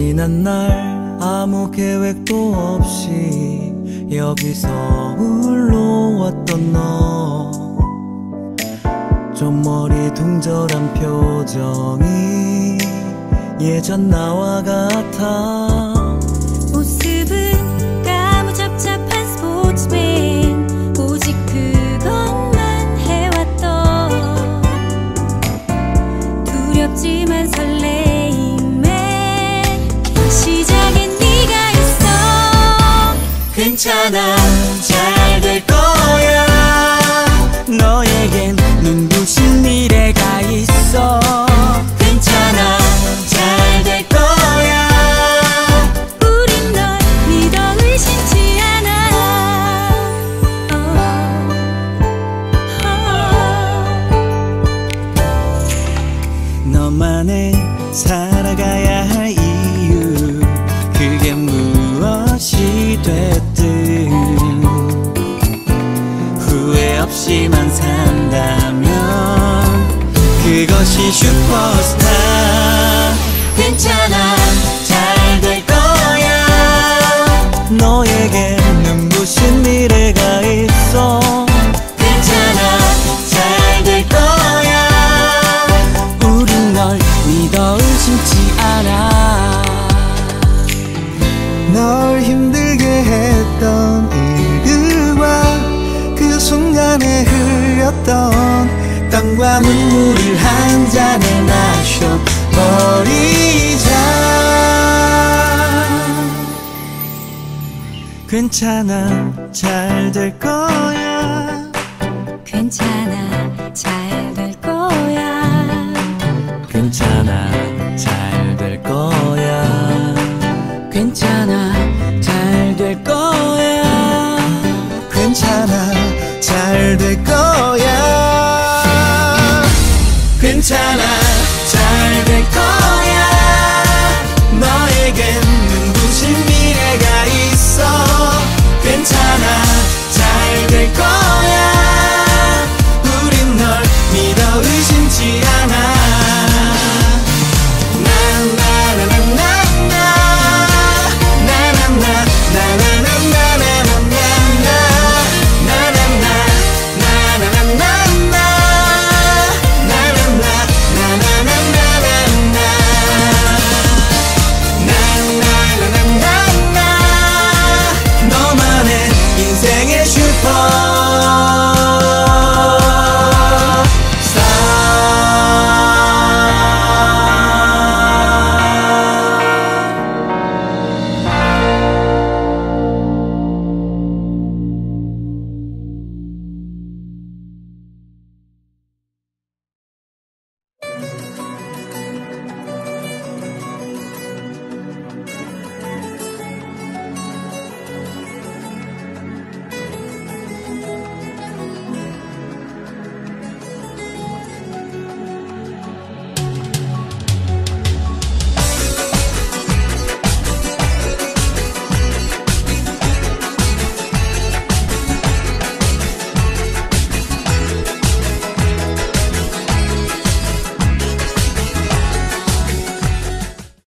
지난 날 아무 계획도 없이 여기서 홀로 왔던 너. 좀 머리 둥절한 표정이 예전 나와 같아 괜찮아 슈퍼스타. 괜찮아. 잘 될 거야. 너에게 눈부신 미래가 있어? 괜찮아. 잘 될 거야. 우린 널 믿어 의심치 않아. 널 힘들게 했던 일들과 그 순간에 흘렸던 땀과 눈물을 한 잔에 마셔버리자. 괜찮아 잘 될 거야. 괜찮아 잘 될 거야. 괜찮아 잘 될 거야. 괜찮아 잘 될 거야. 괜찮아 잘 될 거야 괜찮아. 잘 될 거야.